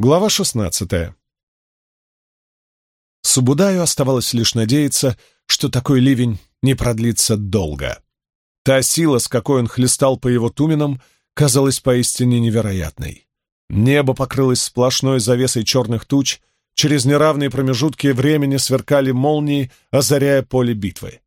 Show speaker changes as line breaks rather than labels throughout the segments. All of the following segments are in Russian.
Глава шестнадцатая. Субудаю оставалось лишь надеяться, что такой ливень не продлится долго. Та сила, с какой он хлестал по его туменам, казалась поистине невероятной. Небо покрылось сплошной завесой черных туч, через неравные промежутки времени сверкали молнии, озаряя поле битвы.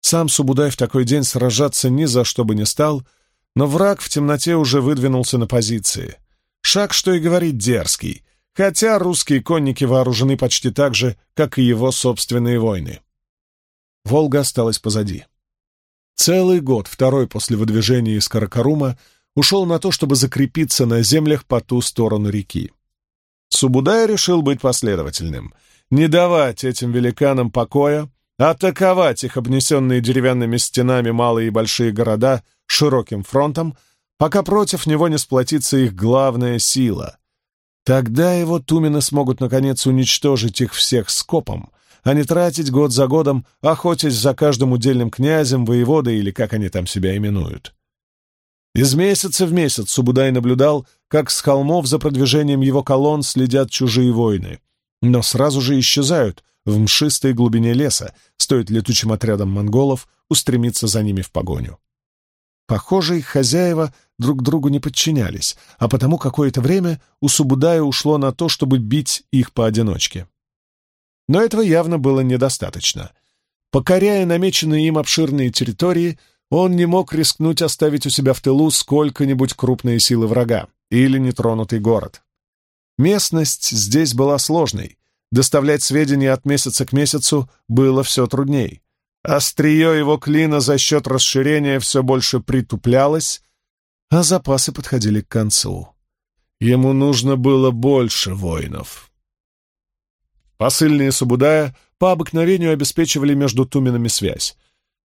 Сам Субудай в такой день сражаться ни за что бы не стал, но враг в темноте уже выдвинулся на позиции — Шаг, что и говорить, дерзкий, хотя русские конники вооружены почти так же, как и его собственные войны. Волга осталась позади. Целый год, второй после выдвижения из Каракарума, ушел на то, чтобы закрепиться на землях по ту сторону реки. Субудай решил быть последовательным, не давать этим великанам покоя, атаковать их обнесенные деревянными стенами малые и большие города широким фронтом, пока против него не сплотится их главная сила. Тогда его тумены смогут, наконец, уничтожить их всех скопом, а не тратить год за годом, охотясь за каждым удельным князем, воеводой или как они там себя именуют. Из месяца в месяц Субудай наблюдал, как с холмов за продвижением его колонн следят чужие воины, но сразу же исчезают в мшистой глубине леса, стоит летучим отрядам монголов устремиться за ними в погоню. Похоже, их хозяева друг другу не подчинялись, а потому какое-то время у Субудая ушло на то, чтобы бить их поодиночке. Но этого явно было недостаточно. Покоряя намеченные им обширные территории, он не мог рискнуть оставить у себя в тылу сколько-нибудь крупные силы врага или нетронутый город. Местность здесь была сложной, доставлять сведения от месяца к месяцу было все трудней. Острие его клина за счет расширения все больше притуплялось, а запасы подходили к концу. Ему нужно было больше воинов. Посыльные Субудая по обыкновению обеспечивали между туменами связь.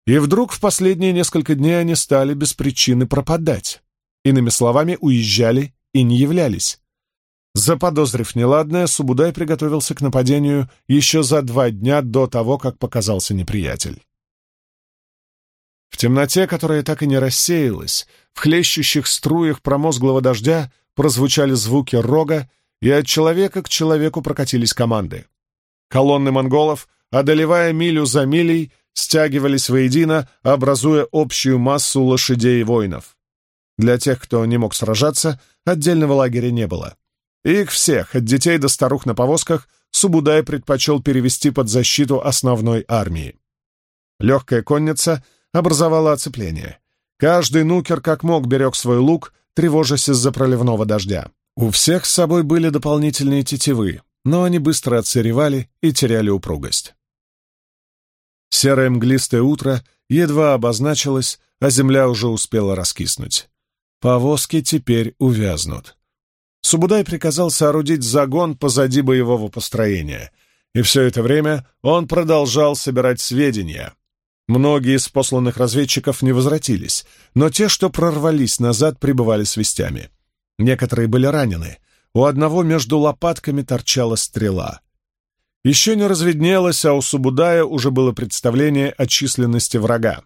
И вдруг в последние несколько дней они стали без причины пропадать. Иными словами, уезжали и не являлись. Заподозрив неладное, Субудай приготовился к нападению еще за два дня до того, как показался неприятель. В темноте, которая так и не рассеялась, в хлещущих струях промозглого дождя прозвучали звуки рога, и от человека к человеку прокатились команды. Колонны монголов, одолевая милю за милей, стягивались воедино, образуя общую массу лошадей и воинов. Для тех, кто не мог сражаться, отдельного лагеря не было. Их всех, от детей до старух на повозках, Субудай предпочел перевести под защиту основной армии. Легкая конница образовала оцепление. Каждый нукер как мог берег свой лук, тревожась из-за проливного дождя. У всех с собой были дополнительные тетивы, но они быстро отсыревали и теряли упругость. Серое мглистое утро едва обозначилось, а земля уже успела раскиснуть. Повозки теперь увязнут. Субудай приказал соорудить загон позади боевого построения, и все это время он продолжал собирать сведения. Многие из посланных разведчиков не возвратились, но те, что прорвались назад, пребывали с вестями. Некоторые были ранены. У одного между лопатками торчала стрела. Еще не разведнелось, а у Субудая уже было представление о численности врага.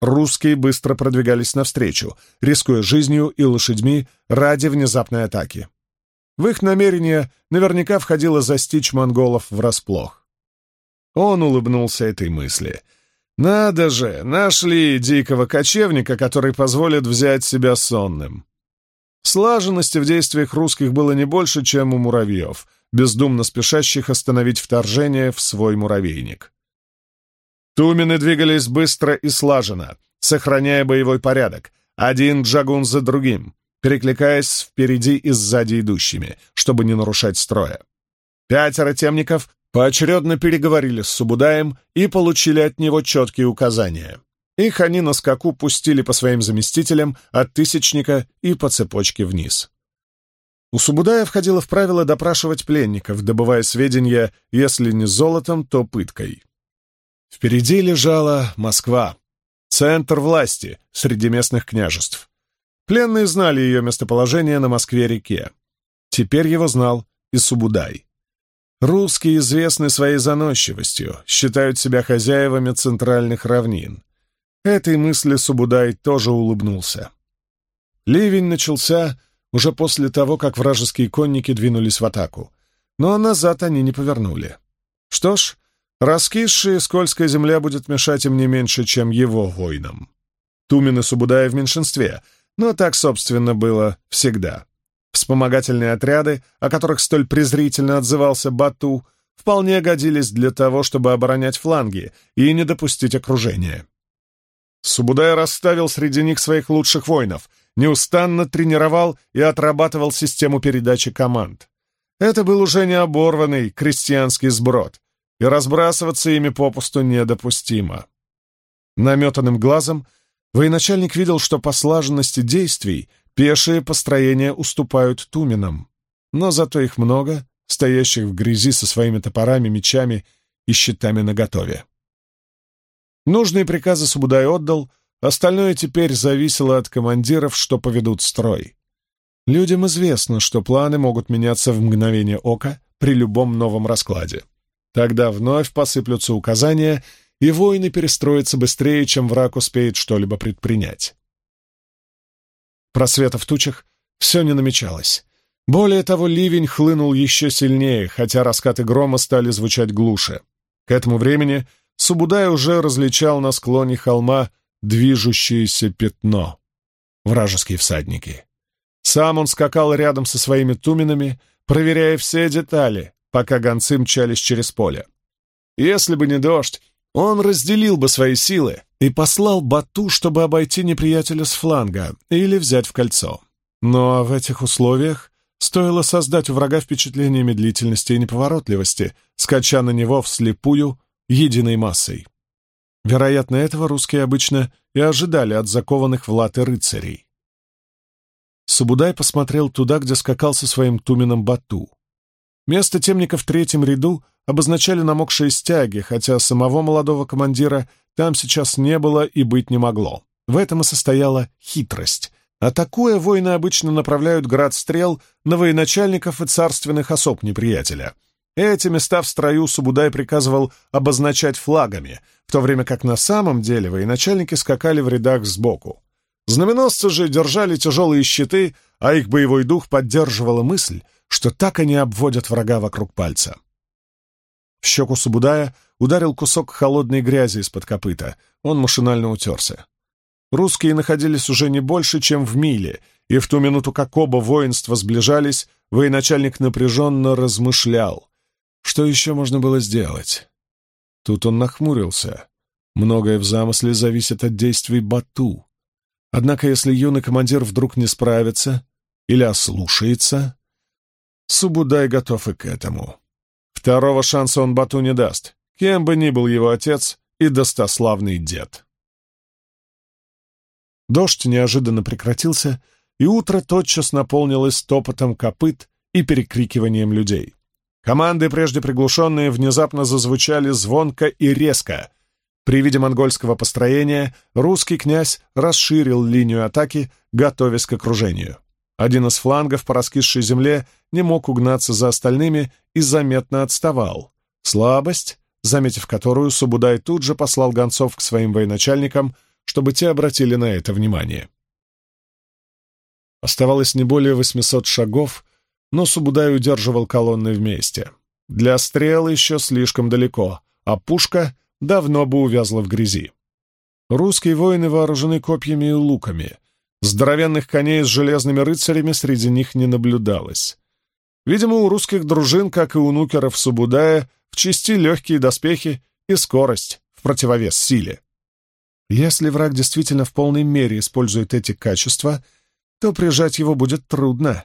Русские быстро продвигались навстречу, рискуя жизнью и лошадьми ради внезапной атаки. В их намерение наверняка входило застичь монголов врасплох. Он улыбнулся этой мысли. «Надо же, нашли дикого кочевника, который позволит взять себя сонным». Слаженности в действиях русских было не больше, чем у муравьев, бездумно спешащих остановить вторжение в свой муравейник. Тумены двигались быстро и слаженно, сохраняя боевой порядок, один джагун за другим, перекликаясь впереди и сзади идущими, чтобы не нарушать строя. Пятеро темников поочередно переговорили с Субудаем и получили от него четкие указания. Их они на скаку пустили по своим заместителям от тысячника и по цепочке вниз. У Субудая входило в правило допрашивать пленников, добывая сведения, если не золотом, то пыткой. Впереди лежала Москва, центр власти среди местных княжеств. Пленные знали ее местоположение на Москве-реке. Теперь его знал и Субудай. Русские известны своей заносчивостью, считают себя хозяевами центральных равнин. Этой мысли Субудай тоже улыбнулся. Ливень начался уже после того, как вражеские конники двинулись в атаку. Но назад они не повернули. Что ж, раскисшая скользкая земля будет мешать им не меньше, чем его воинам. Тумен и Субудая в меньшинстве, но так, собственно, было всегда. Вспомогательные отряды, о которых столь презрительно отзывался Бату, вполне годились для того, чтобы оборонять фланги и не допустить окружения. Субудай расставил среди них своих лучших воинов, неустанно тренировал и отрабатывал систему передачи команд. Это был уже не оборванный крестьянский сброд, и разбрасываться ими попусту недопустимо. Наметанным глазом военачальник видел, что по слаженности действий пешие построения уступают туменам, но зато их много, стоящих в грязи со своими топорами, мечами и щитами наготове. Нужные приказы Субудай отдал, остальное теперь зависело от командиров, что поведут строй. Людям известно, что планы могут меняться в мгновение ока при любом новом раскладе. Тогда вновь посыплются указания, и воины перестроятся быстрее, чем враг успеет что-либо предпринять. Просвета в тучах все не намечалось. Более того, ливень хлынул еще сильнее, хотя раскаты грома стали звучать глуше. К этому времени Субудай уже различал на склоне холма движущееся пятно. Вражеские всадники. Сам он скакал рядом со своими туменами, проверяя все детали, пока гонцы мчались через поле. Если бы не дождь, он разделил бы свои силы и послал Бату, чтобы обойти неприятеля с фланга или взять в кольцо. Но в этих условиях стоило создать у врага впечатление медлительности и неповоротливости, скача на него вслепую единой массой. Вероятно, этого русские обычно и ожидали от закованных в латы рыцарей. Сабудай посмотрел туда, где скакал со своим туменом Бату. Место темника в третьем ряду обозначали намокшие стяги, хотя самого молодого командира там сейчас не было и быть не могло. В этом и состояла хитрость. Атакуя, воины обычно направляют град стрел на военачальников и царственных особ неприятеля — эти места в строю Субудай приказывал обозначать флагами, в то время как на самом деле военачальники скакали в рядах сбоку. Знаменосцы же держали тяжелые щиты, а их боевой дух поддерживала мысль, что так они обводят врага вокруг пальца. В щеку Субудая ударил кусок холодной грязи из-под копыта. Он машинально утерся. Русские находились уже не больше, чем в миле, и в ту минуту, как оба воинства сближались, военачальник напряженно размышлял. Что еще можно было сделать? Тут он нахмурился. Многое в замысле зависит от действий Бату. Однако, если юный командир вдруг не справится или ослушается, Субудай готов и к этому. Второго шанса он Бату не даст, кем бы ни был его отец и достославный дед. Дождь неожиданно прекратился, и утро тотчас наполнилось топотом копыт и перекрикиванием людей. Команды, прежде приглушенные, внезапно зазвучали звонко и резко. При виде монгольского построения русский князь расширил линию атаки, готовясь к окружению. Один из флангов по раскисшей земле не мог угнаться за остальными и заметно отставал. Слабость, заметив которую, Субудай тут же послал гонцов к своим военачальникам, чтобы те обратили на это внимание. Оставалось не более 800 шагов, но Субудай удерживал колонны вместе. Для стрел еще слишком далеко, а пушка давно бы увязла в грязи. Русские воины вооружены копьями и луками. Здоровенных коней с железными рыцарями среди них не наблюдалось. Видимо, у русских дружин, как и у нукеров Субудая, в части легкие доспехи и скорость в противовес силе. Если враг действительно в полной мере использует эти качества, то прижать его будет трудно.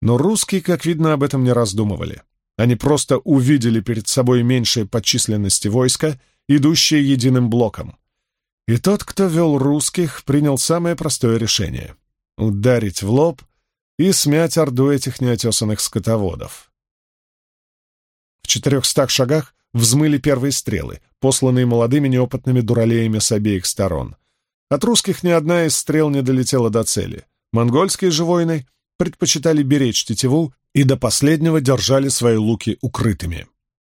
Но русские, как видно, об этом не раздумывали. Они просто увидели перед собой меньшее по численности войска, идущее единым блоком. И тот, кто вел русских, принял самое простое решение — ударить в лоб и смять орду этих неотесанных скотоводов. В четырехстах шагах взмыли первые стрелы, посланные молодыми неопытными дуралеями с обеих сторон. От русских ни одна из стрел не долетела до цели. Монгольские же воины предпочитали беречь тетиву и до последнего держали свои луки укрытыми.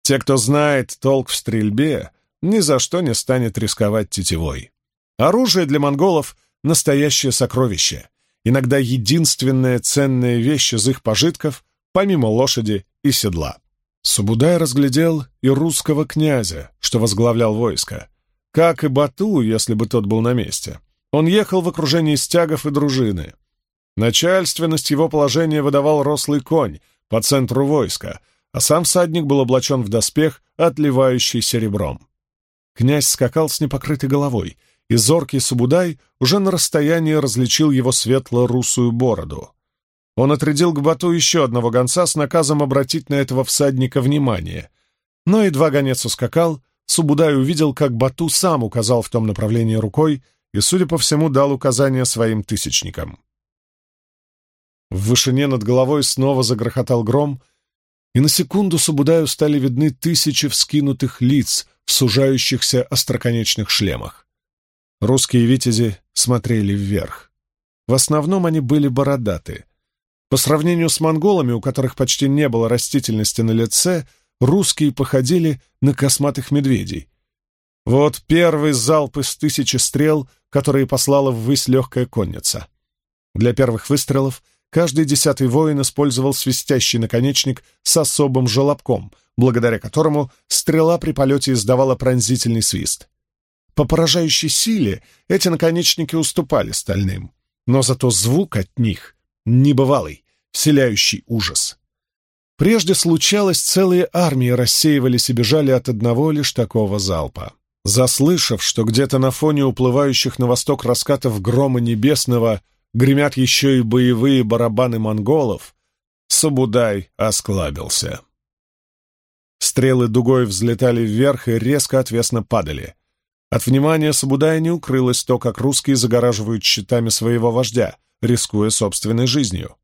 Те, кто знает толк в стрельбе, ни за что не станет рисковать тетивой. Оружие для монголов — настоящее сокровище, иногда единственная ценная вещь из их пожитков, помимо лошади и седла. Субудай разглядел и русского князя, что возглавлял войско, как и Бату, если бы тот был на месте. Он ехал в окружении стягов и дружины. Начальственность его положения выдавал рослый конь по центру войска, а сам всадник был облачен в доспех, отливающий серебром. Князь скакал с непокрытой головой, и зоркий Субудай уже на расстоянии различил его светло-русую бороду. Он отрядил к Бату еще одного гонца с наказом обратить на этого всадника внимание. Но едва гонец ускакал, Субудай увидел, как Бату сам указал в том направлении рукой и, судя по всему, дал указания своим тысячникам. В вышине над головой снова загрохотал гром, и на секунду Субудаю стали видны тысячи вскинутых лиц в сужающихся остроконечных шлемах. Русские витязи смотрели вверх. В основном они были бородаты. По сравнению с монголами, у которых почти не было растительности на лице, русские походили на косматых медведей. Вот первый залп из тысячи стрел, которые послала ввысь легкая конница. Для первых выстрелов Каждый десятый воин использовал свистящий наконечник с особым желобком, благодаря которому стрела при полете издавала пронзительный свист. По поражающей силе эти наконечники уступали стальным, но зато звук от них небывалый, вселяющий ужас. Прежде случалось, целые армии рассеивались и бежали от одного лишь такого залпа. Заслышав, что где-то на фоне уплывающих на восток раскатов грома небесного гремят еще и боевые барабаны монголов, Сабудай осклабился. Стрелы дугой взлетали вверх и резко отвесно падали. От внимания Сабудая не укрылось то, как русские загораживают щитами своего вождя, рискуя собственной жизнью.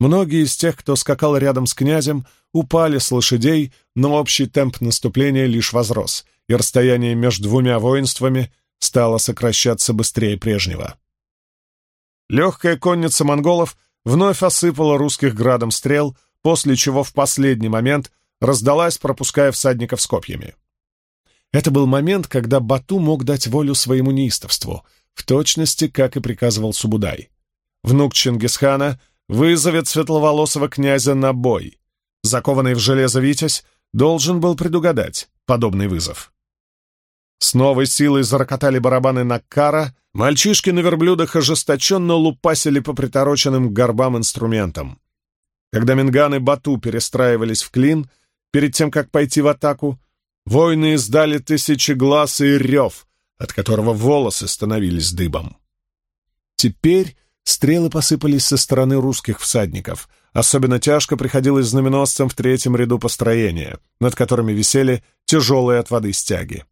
Многие из тех, кто скакал рядом с князем, упали с лошадей, но общий темп наступления лишь возрос, и расстояние между двумя воинствами стало сокращаться быстрее прежнего. Легкая конница монголов вновь осыпала русских градом стрел, после чего в последний момент раздалась, пропуская всадников с копьями. Это был момент, когда Бату мог дать волю своему неистовству, в точности, как и приказывал Субудай. Внук Чингисхана вызовет светловолосого князя на бой. Закованный в железо Витязь должен был предугадать подобный вызов. С новой силой зарокотали барабаны Наккара, мальчишки на верблюдах ожесточенно лупасили по притороченным горбам инструментам. Когда Минган и Бату перестраивались в клин, перед тем, как пойти в атаку, воины издали тысячи глаз и рев, от которого волосы становились дыбом. Теперь стрелы посыпались со стороны русских всадников. Особенно тяжко приходилось знаменосцам в третьем ряду построения, над которыми висели тяжелые от воды стяги.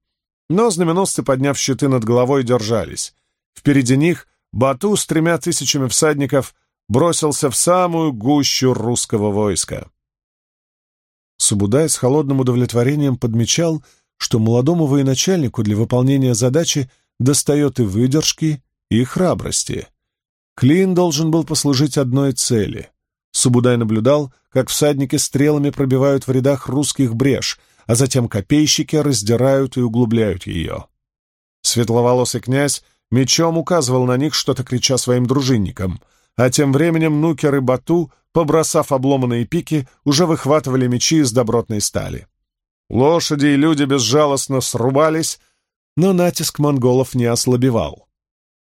Но знаменосцы, подняв щиты над головой, держались. Впереди них Бату с тремя тысячами всадников бросился в самую гущу русского войска. Субудай с холодным удовлетворением подмечал, что молодому военачальнику для выполнения задачи достает и выдержки, и храбрости. Клин должен был послужить одной цели. Субудай наблюдал, как всадники стрелами пробивают в рядах русских брешь, а затем копейщики раздирают и углубляют ее. Светловолосый князь мечом указывал на них, что-то крича своим дружинникам, а тем временем Нукер и Бату, побросав обломанные пики, уже выхватывали мечи из добротной стали. Лошади и люди безжалостно срубались, но натиск монголов не ослабевал.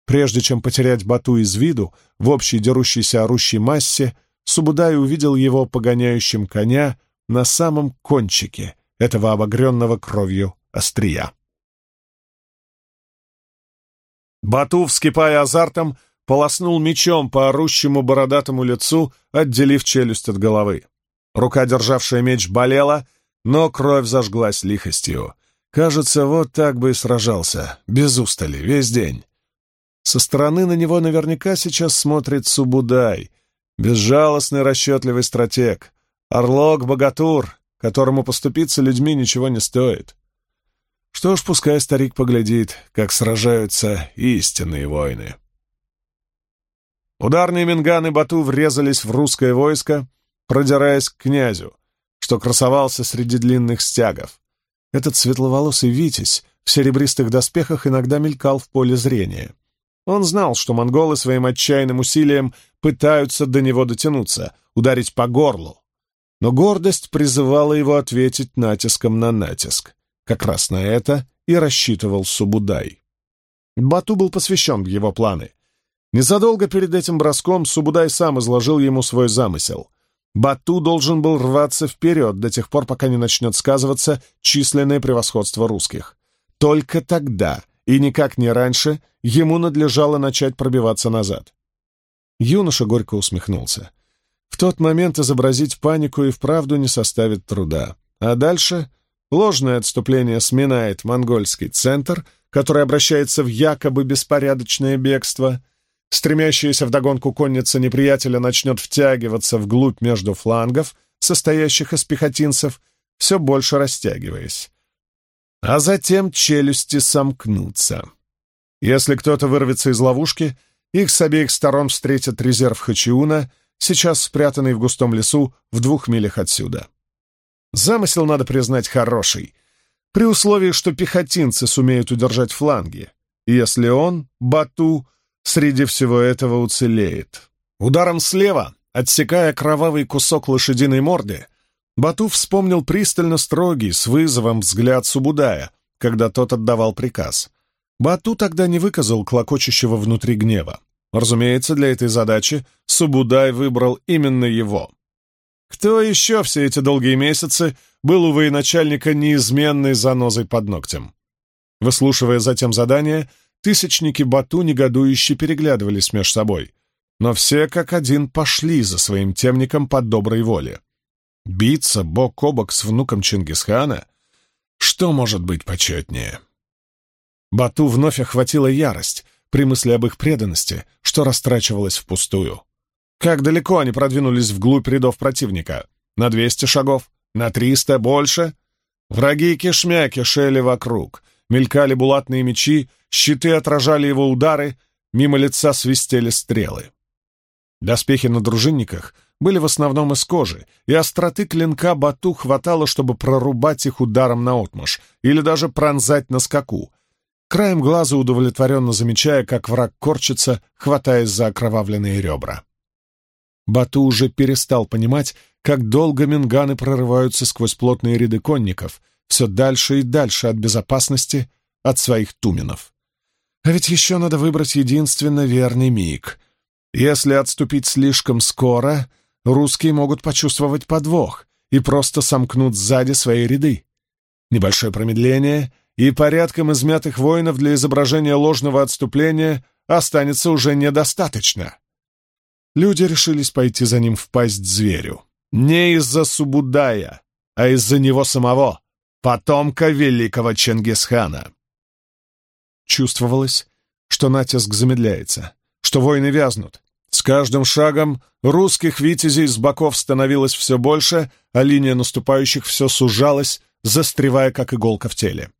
Прежде чем потерять Бату из виду в общей дерущейся орущей массе, Субудай увидел его погоняющим коня на самом кончике, этого обогренного кровью острия. Бату, вскипая азартом, полоснул мечом по орущему бородатому лицу, отделив челюсть от головы. Рука, державшая меч, болела, но кровь зажглась лихостью. Кажется, вот так бы и сражался, без устали, весь день. Со стороны на него наверняка сейчас смотрит Субудай, безжалостный расчетливый стратег, орлок-богатур, которому поступиться людьми ничего не стоит. Что ж, пускай старик поглядит, как сражаются истинные воины. Ударные минганы Бату врезались в русское войско, продираясь к князю, что красовался среди длинных стягов. Этот светловолосый витязь в серебристых доспехах иногда мелькал в поле зрения. Он знал, что монголы своим отчаянным усилием пытаются до него дотянуться, ударить по горлу. Но гордость призывала его ответить натиском на натиск. Как раз на это и рассчитывал Субудай. Бату был посвящен в его планы. Незадолго перед этим броском Субудай сам изложил ему свой замысел. Бату должен был рваться вперед до тех пор, пока не начнет сказываться численное превосходство русских. Только тогда, и никак не раньше, ему надлежало начать пробиваться назад. Юноша горько усмехнулся. В тот момент изобразить панику и вправду не составит труда. А дальше ложное отступление сминает монгольский центр, который обращается в якобы беспорядочное бегство — Стремящаяся вдогонку конница неприятеля начнет втягиваться вглубь между флангов, состоящих из пехотинцев, все больше растягиваясь. А затем челюсти сомкнутся. Если кто-то вырвется из ловушки, их с обеих сторон встретит резерв Хачиуна, сейчас спрятанный в густом лесу в двух милях отсюда. Замысел, надо признать, хороший, при условии, что пехотинцы сумеют удержать фланги. Если он, Бату, среди всего этого уцелеет. Ударом слева, отсекая кровавый кусок лошадиной морды, Бату вспомнил пристально строгий, с вызовом взгляд Субудая, когда тот отдавал приказ. Бату тогда не выказал клокочущего внутри гнева. Разумеется, для этой задачи Субудай выбрал именно его. Кто еще все эти долгие месяцы был у военачальника неизменной занозой под ногтем? Выслушивая затем задание, Тысячники Бату негодующе переглядывались между собой, но все как один пошли за своим темником по доброй воле. Биться бок о бок с внуком Чингисхана? Что может быть почетнее? Бату вновь охватила ярость при мысли об их преданности, что растрачивалось впустую. Как далеко они продвинулись вглубь рядов противника? На двести шагов? На триста? Больше? Враги кишмя кишели вокруг, мелькали булатные мечи, щиты отражали его удары, мимо лица свистели стрелы. Доспехи на дружинниках были в основном из кожи, и остроты клинка Бату хватало, чтобы прорубать их ударом наотмашь или даже пронзать на скаку, краем глаза удовлетворенно замечая, как враг корчится, хватаясь за окровавленные ребра. Бату уже перестал понимать, как долго минганы прорываются сквозь плотные ряды конников, все дальше и дальше от безопасности, от своих туменов. А ведь еще надо выбрать единственно верный миг. Если отступить слишком скоро, русские могут почувствовать подвох и просто сомкнут сзади свои ряды. Небольшое промедление, и порядком измятых воинов для изображения ложного отступления останется уже недостаточно. Люди решились пойти за ним в пасть зверю. Не из-за Субудая, а из-за него самого, потомка великого Чингисхана. Чувствовалось, что натиск замедляется, что воины вязнут. С каждым шагом русских витязей с боков становилось все больше, а линия наступающих все сужалась, застревая, как иголка в теле.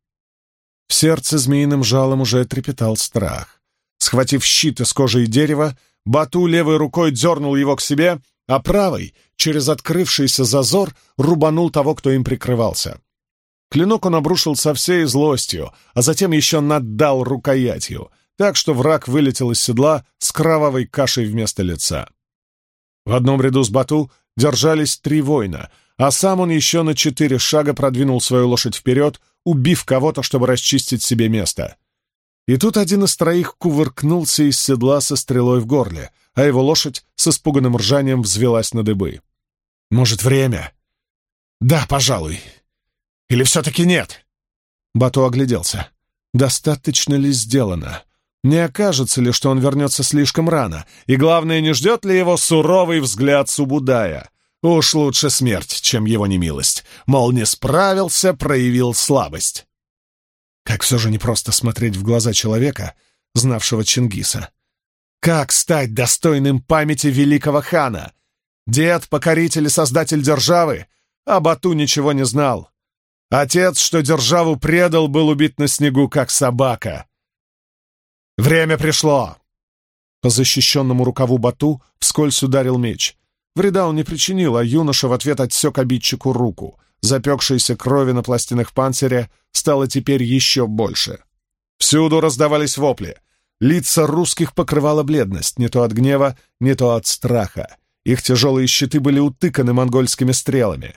В сердце змеиным жалом уже трепетал страх. Схватив щит из кожи и дерева, Бату левой рукой дернул его к себе, а правой, через открывшийся зазор, рубанул того, кто им прикрывался. Клинок он обрушил со всей злостью, а затем еще наддал рукоятью, так что враг вылетел из седла с кровавой кашей вместо лица. В одном ряду с Бату держались три воина, а сам он еще на четыре шага продвинул свою лошадь вперед, убив кого-то, чтобы расчистить себе место. И тут один из троих кувыркнулся из седла со стрелой в горле, а его лошадь с испуганным ржанием взвелась на дыбы. «Может, время?» «Да, пожалуй. Или все-таки нет?» Бату огляделся. «Достаточно ли сделано? Не окажется ли, что он вернется слишком рано? И главное, не ждет ли его суровый взгляд Субудая? Уж лучше смерть, чем его немилость. Мол, не справился, проявил слабость». Как все же непросто смотреть в глаза человека, знавшего Чингиса. Как стать достойным памяти великого хана? Дед, покоритель и создатель державы, а Бату ничего не знал. Отец, что державу предал, был убит на снегу, как собака. Время пришло. По защищенному рукаву Бату вскользь ударил меч. Вреда он не причинил, а юноша в ответ отсек обидчику руку. Запекшейся крови на пластинах панциря стало теперь еще больше. Всюду раздавались вопли. лица русских покрывала бледность, не то от гнева, не то от страха. Их тяжелые щиты были утыканы монгольскими стрелами.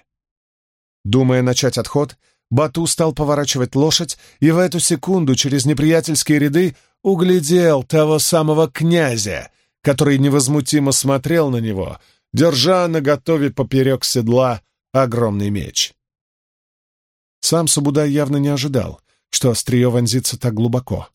Думая начать отход, Бату стал поворачивать лошадь, и в эту секунду через неприятельские ряды углядел того самого князя, который невозмутимо смотрел на него, держа на готове поперек седла огромный меч. Сам Сабудай явно не ожидал, что острие вонзится так глубоко.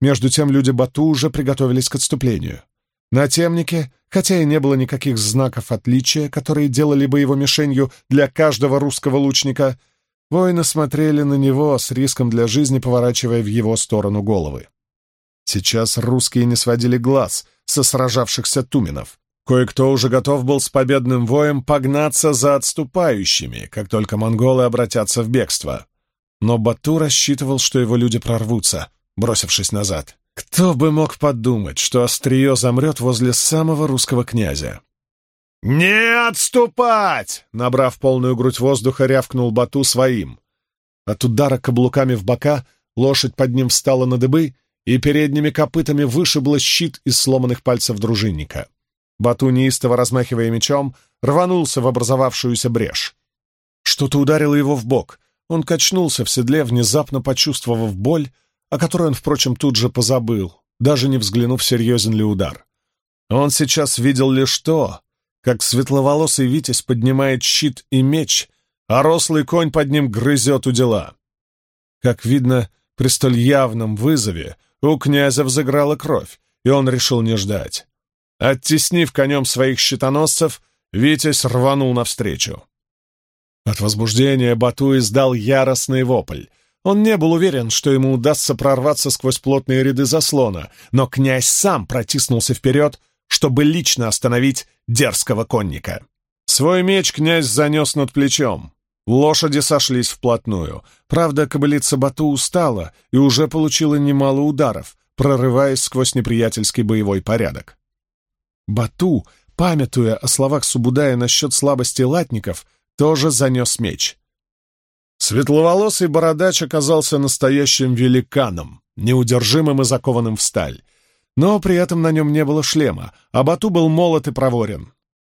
Между тем люди Бату уже приготовились к отступлению. На темнике, хотя и не было никаких знаков отличия, которые делали бы его мишенью для каждого русского лучника, воины смотрели на него с риском для жизни, поворачивая в его сторону головы. Сейчас русские не сводили глаз со сражавшихся туменов. Кое-кто уже готов был с победным воем погнаться за отступающими, как только монголы обратятся в бегство. Но Бату рассчитывал, что его люди прорвутся, бросившись назад. Кто бы мог подумать, что острие замрет возле самого русского князя? «Не отступать!» — набрав полную грудь воздуха, рявкнул Бату своим. От удара каблуками в бока лошадь под ним встала на дыбы и передними копытами вышибла щит из сломанных пальцев дружинника. Бату, неистово размахивая мечом, рванулся в образовавшуюся брешь. Что-то ударило его в бок. Он качнулся в седле, внезапно почувствовав боль, о которой он, впрочем, тут же позабыл, даже не взглянув, серьезен ли удар. Он сейчас видел лишь то, как светловолосый Витязь поднимает щит и меч, а рослый конь под ним грызет у дела. Как видно, при столь явном вызове у князя взыграла кровь, и он решил не ждать. Оттеснив конем своих щитоносцев, Витязь рванул навстречу. От возбуждения Бату издал яростный вопль — он не был уверен, что ему удастся прорваться сквозь плотные ряды заслона, но князь сам протиснулся вперед, чтобы лично остановить дерзкого конника. Свой меч князь занес над плечом. Лошади сошлись вплотную. Правда, кобылица Бату устала и уже получила немало ударов, прорываясь сквозь неприятельский боевой порядок. Бату, памятуя о словах Субудая насчет слабости латников, тоже занес меч — Светловолосый бородач оказался настоящим великаном, неудержимым и закованным в сталь. Но при этом на нем не было шлема, а Бату был молод и проворен.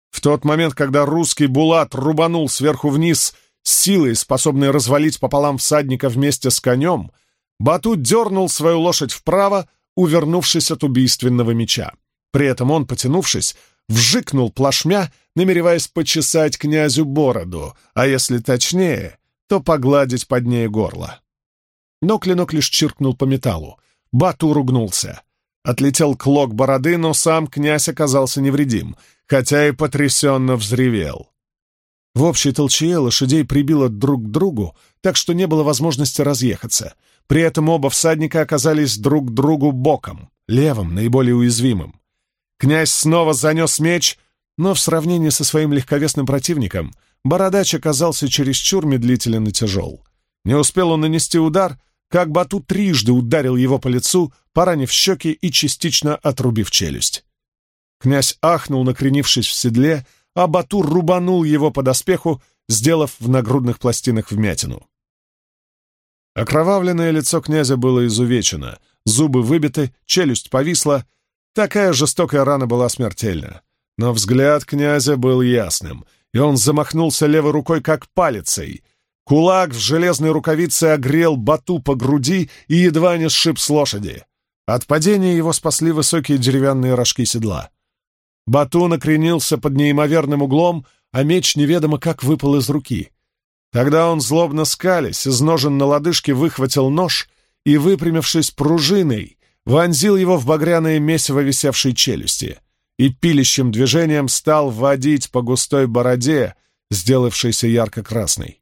В тот момент, когда русский булат рубанул сверху вниз силой, способной развалить пополам всадника вместе с конем, Бату дернул свою лошадь вправо, увернувшись от убийственного меча. При этом он, потянувшись, вжикнул плашмя, намереваясь почесать князю бороду, а если точнее, то погладить под ней горло. Но клинок лишь чиркнул по металлу. Бату ругнулся. Отлетел клок бороды, но сам князь оказался невредим, хотя и потрясенно взревел. В общей толчее лошадей прибило друг к другу, так что не было возможности разъехаться. При этом оба всадника оказались друг к другу боком, левым, наиболее уязвимым. Князь снова занес меч, но в сравнении со своим легковесным противником Бородач оказался чересчур медлителен и тяжел. Не успел он нанести удар, как Бату трижды ударил его по лицу, поранив щеки и частично отрубив челюсть. Князь ахнул, накренившись в седле, а Бату рубанул его по доспеху, сделав в нагрудных пластинах вмятину. Окровавленное лицо князя было изувечено, зубы выбиты, челюсть повисла. Такая жестокая рана была смертельна. Но взгляд князя был ясным, и он замахнулся левой рукой как палицей. Кулак в железной рукавице огрел Бату по груди и едва не сшиб с лошади. От падения его спасли высокие деревянные рожки седла. Бату накренился под неимоверным углом, а меч неведомо как выпал из руки. Тогда он, злобно скались, из ножен на лодыжке выхватил нож и, выпрямившись пружиной, вонзил его в багряное месиво висевшей челюсти и пилищим движением стал водить по густой бороде, сделавшейся ярко-красной.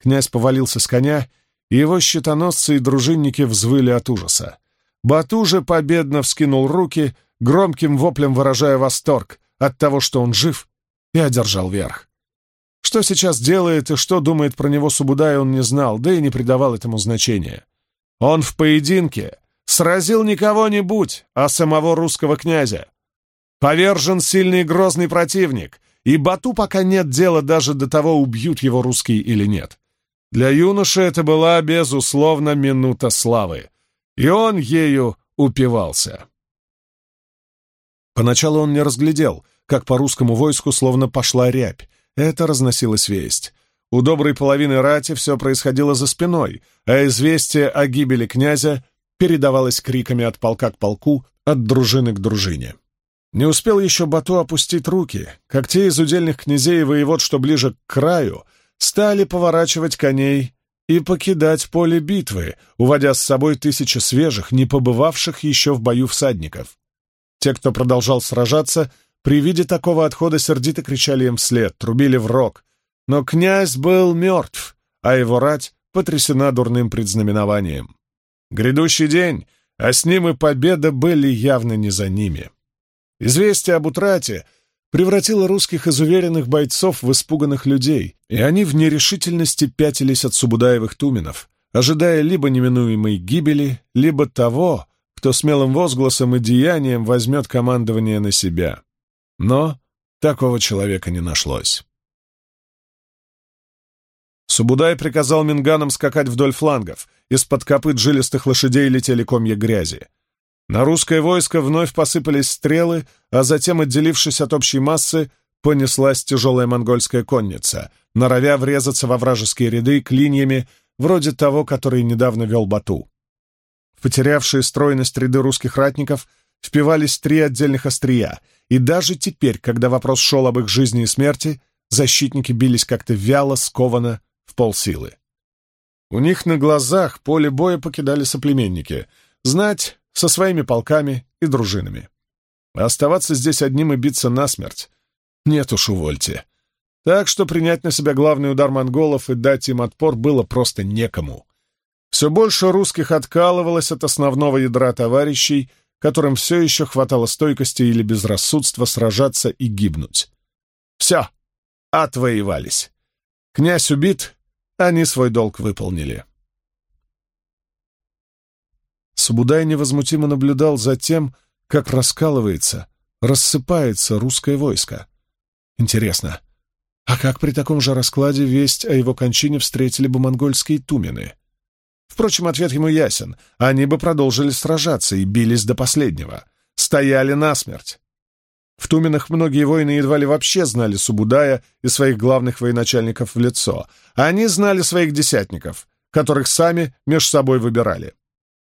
Князь повалился с коня, и его щитоносцы и дружинники взвыли от ужаса. Бату же победно вскинул руки, громким воплем выражая восторг от того, что он жив, и одержал верх. Что сейчас делает и что думает про него Субудай, он не знал, да и не придавал этому значения. Он в поединке сразил не кого-нибудь, а самого русского князя. Повержен сильный и грозный противник, и Бату пока нет дела даже до того, убьют его русские или нет. Для юноши это была, безусловно, минута славы, и он ею упивался. Поначалу он не разглядел, как по русскому войску словно пошла рябь. Это разносилась весть. У доброй половины рати все происходило за спиной, а известие о гибели князя передавалось криками от полка к полку, от дружины к дружине. Не успел еще Бату опустить руки, как те из удельных князей и воевод, что ближе к краю, стали поворачивать коней и покидать поле битвы, уводя с собой тысячи свежих, не побывавших еще в бою всадников. Те, кто продолжал сражаться, при виде такого отхода сердито кричали им вслед, трубили в рог. Но князь был мертв, а его рать потрясена дурным предзнаменованием. Грядущий день, а с ним и победа были явно не за ними. Известие об утрате превратило русских из уверенных бойцов в испуганных людей, и они в нерешительности пятились от Субудаевых туменов, ожидая либо неминуемой гибели, либо того, кто смелым возгласом и деянием возьмет командование на себя. Но такого человека не нашлось. Субудай приказал минганам скакать вдоль флангов, из-под копыт жилистых лошадей летели комья грязи. На русское войско вновь посыпались стрелы, а затем, отделившись от общей массы, понеслась тяжелая монгольская конница, норовя врезаться во вражеские ряды клиньями, вроде того, который недавно вел Бату. Потерявшие стройность ряды русских ратников впивались три отдельных острия, и даже теперь, когда вопрос шел об их жизни и смерти, защитники бились как-то вяло, скованно, в полсилы. У них на глазах поле боя покидали соплеменники. Знать со своими полками и дружинами. А оставаться здесь одним и биться насмерть? Нет уж, увольте. Так что принять на себя главный удар монголов и дать им отпор было просто некому. Все больше русских откалывалось от основного ядра товарищей, которым все еще хватало стойкости или безрассудства сражаться и гибнуть. Все, отвоевались. Князь убит, они свой долг выполнили. Сабудай невозмутимо наблюдал за тем, как раскалывается, рассыпается русское войско. Интересно, а как при таком же раскладе весть о его кончине встретили бы монгольские тумены? Впрочем, ответ ему ясен. Они бы продолжили сражаться и бились до последнего. Стояли насмерть. В Туменах многие воины едва ли вообще знали Субудая и своих главных военачальников в лицо. Они знали своих десятников, которых сами меж собой выбирали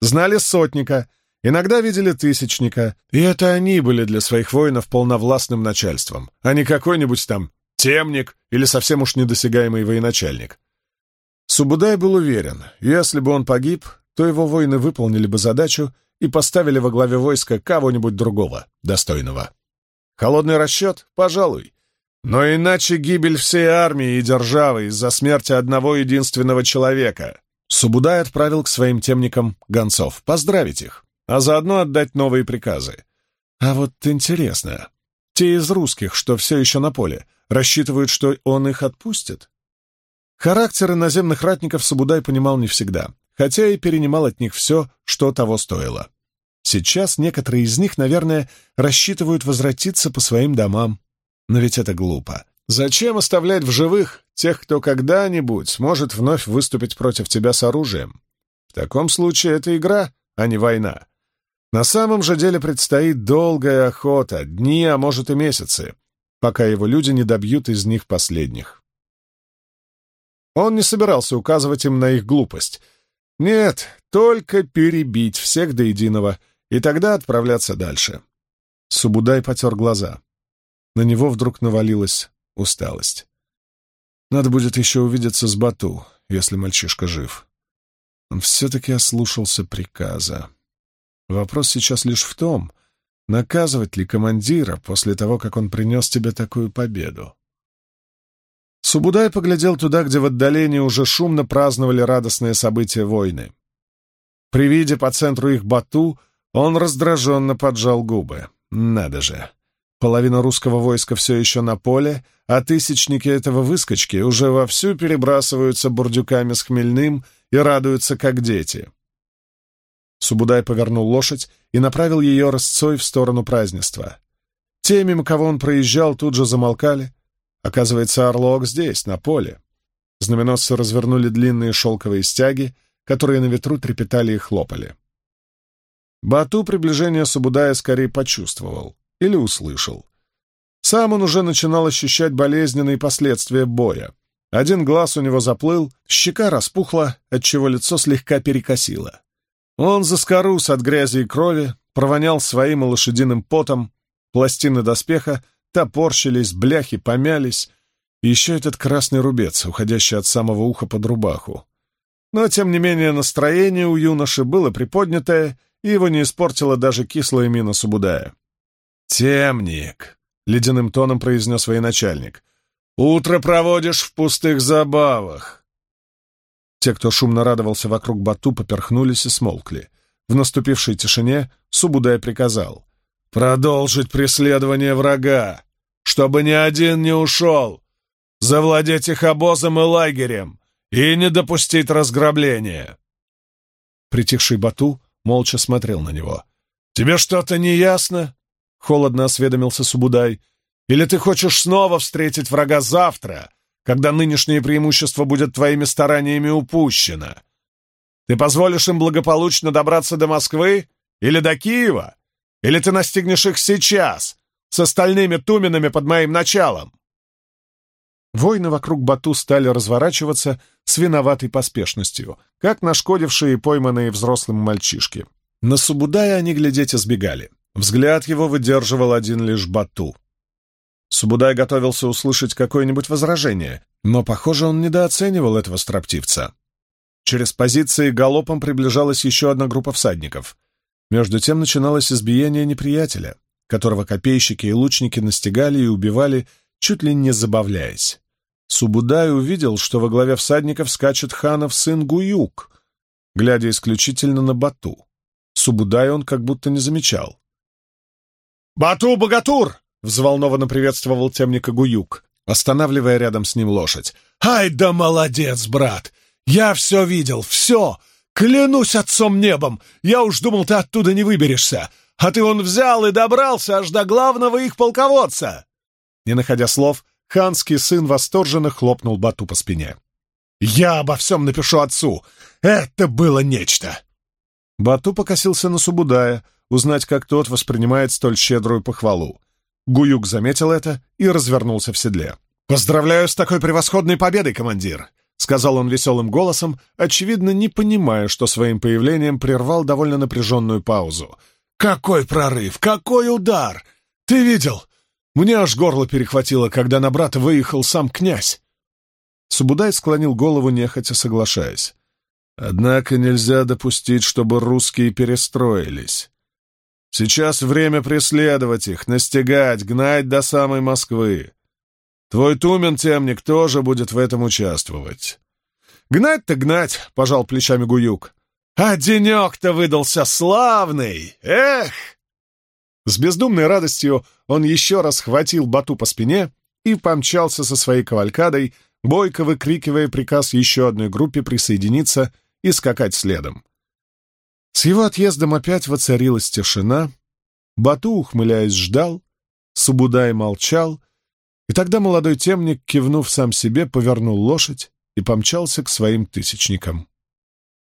знали сотника, иногда видели тысячника, и это они были для своих воинов полновластным начальством, а не какой-нибудь там темник или совсем уж недосягаемый военачальник. Субудай был уверен, если бы он погиб, то его воины выполнили бы задачу и поставили во главе войска кого-нибудь другого, достойного. Холодный расчет? Пожалуй. Но иначе гибель всей армии и державы из-за смерти одного единственного человека. Субудай отправил к своим темникам гонцов поздравить их, а заодно отдать новые приказы. А вот интересно, те из русских, что все еще на поле, рассчитывают, что он их отпустит? Характеры наземных ратников Субудай понимал не всегда, хотя и перенимал от них все, что того стоило. Сейчас некоторые из них, наверное, рассчитывают возвратиться по своим домам. Но ведь это глупо. Зачем оставлять в живых тех, кто когда-нибудь сможет вновь выступить против тебя с оружием? В таком случае это игра, а не война. На самом же деле предстоит долгая охота, дни, а может и месяцы, пока его люди не добьют из них последних. Он не собирался указывать им на их глупость. Нет, только перебить всех до единого, и тогда отправляться дальше. Субудай потер глаза. На него вдруг навалилась усталость. Надо будет еще увидеться с Бату, если мальчишка жив. Он все-таки ослушался приказа. Вопрос сейчас лишь в том, наказывать ли командира после того, как он принес тебе такую победу. Субудай поглядел туда, где в отдалении уже шумно праздновали радостные события войны. При виде по центру их Бату он раздраженно поджал губы. Надо же, Половина русского войска все еще на поле, а тысячники этого выскочки уже вовсю перебрасываются бурдюками с хмельным и радуются, как дети. Субудай повернул лошадь и направил ее рысцой в сторону празднества. Те, мимо кого он проезжал, тут же замолкали. Оказывается, Орлок здесь, на поле. Знаменосцы развернули длинные шелковые стяги, которые на ветру трепетали и хлопали. Бату приближение Сабудая скорее почувствовал или услышал. Сам он уже начинал ощущать болезненные последствия боя. Один глаз у него заплыл, щека распухла, отчего лицо слегка перекосило. Он заскорус от грязи и крови, провонял своим и лошадиным потом, пластины доспеха топорщились, бляхи помялись, и еще этот красный рубец, уходящий от самого уха под рубаху. Но, тем не менее, настроение у юноши было приподнятое, и его не испортила даже кислая мина Субудая. «Темник», — ледяным тоном произнес военачальник, — «утро проводишь в пустых забавах». Те, кто шумно радовался вокруг Бату, поперхнулись и смолкли. В наступившей тишине Субудай приказал «Продолжить преследование врага, чтобы ни один не ушел, завладеть их обозом и лагерем и не допустить разграбления». Притихший Бату молча смотрел на него. «Тебе что-то не ясно?» — холодно осведомился Субудай. «Или ты хочешь снова встретить врага завтра, когда нынешнее преимущество будет твоими стараниями упущено? Ты позволишь им благополучно добраться до Москвы или до Киева? Или ты настигнешь их сейчас, с остальными туменами под моим началом?» Воины вокруг Бату стали разворачиваться с виноватой поспешностью, как нашкодившие и пойманные взрослым мальчишки. На Субудая они глядеть избегали. Взгляд его выдерживал один лишь Бату. Субудай готовился услышать какое-нибудь возражение, но, похоже, он недооценивал этого строптивца. Через позиции галопом приближалась еще одна группа всадников. Между тем начиналось избиение неприятеля, которого копейщики и лучники настигали и убивали, чуть ли не забавляясь. Субудай увидел, что во главе всадников скачет ханов сын Гуюк, глядя исключительно на Бату. Субудай он как будто не замечал. «Бату Богатур!» — взволнованно приветствовал темника Гуюк, останавливая рядом с ним лошадь. «Ай да молодец, брат! Я все видел, все! Клянусь отцом небом! Я уж думал, ты оттуда не выберешься! А ты он взял и добрался аж до главного их полководца!» Не находя слов, Ханский сын восторженно хлопнул Бату по спине. «Я обо всем напишу отцу! Это было нечто!» Бату покосился на Субудая, узнать, как тот воспринимает столь щедрую похвалу. Гуюк заметил это и развернулся в седле. «Поздравляю с такой превосходной победой, командир!» — сказал он веселым голосом, очевидно, не понимая, что своим появлением прервал довольно напряженную паузу. «Какой прорыв! Какой удар! Ты видел? Мне аж горло перехватило, когда на брата выехал сам князь. Субудай склонил голову, нехотя соглашаясь. Однако нельзя допустить, чтобы русские перестроились. Сейчас время преследовать их, настигать, гнать до самой Москвы. Твой Тумен, темник, тоже будет в этом участвовать. Гнать-то гнать, — пожал плечами Гуюк. А денек-то выдался славный! Эх! С бездумной радостью он еще раз хватил Бату по спине и помчался со своей кавалькадой, бойко выкрикивая приказ еще одной группе присоединиться и скакать следом. С его отъездом опять воцарилась тишина. Бату, ухмыляясь, ждал, Субудай молчал, и тогда молодой темник, кивнув сам себе, повернул лошадь и помчался к своим тысячникам,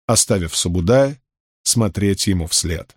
оставив Субудая смотреть ему вслед.